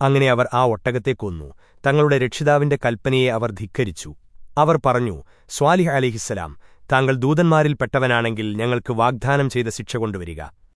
അങ്ങനെ അവർ ആ ഒട്ടകത്തെ കൊന്നു. തങ്ങളുടെ രക്ഷിതാവിന്റെ കൽപ്പനയെ അവർ ധിക്കരിച്ചു. അവർ പറഞ്ഞു സ്വാലിഹ് അലിഹിസ്സലാം താങ്കൾ ദൂതന്മാരിൽപ്പെട്ടവനാണെങ്കിൽ ഞങ്ങൾക്ക് വാഗ്ദാനം ചെയ്ത ശിക്ഷ കൊണ്ടുവരിക.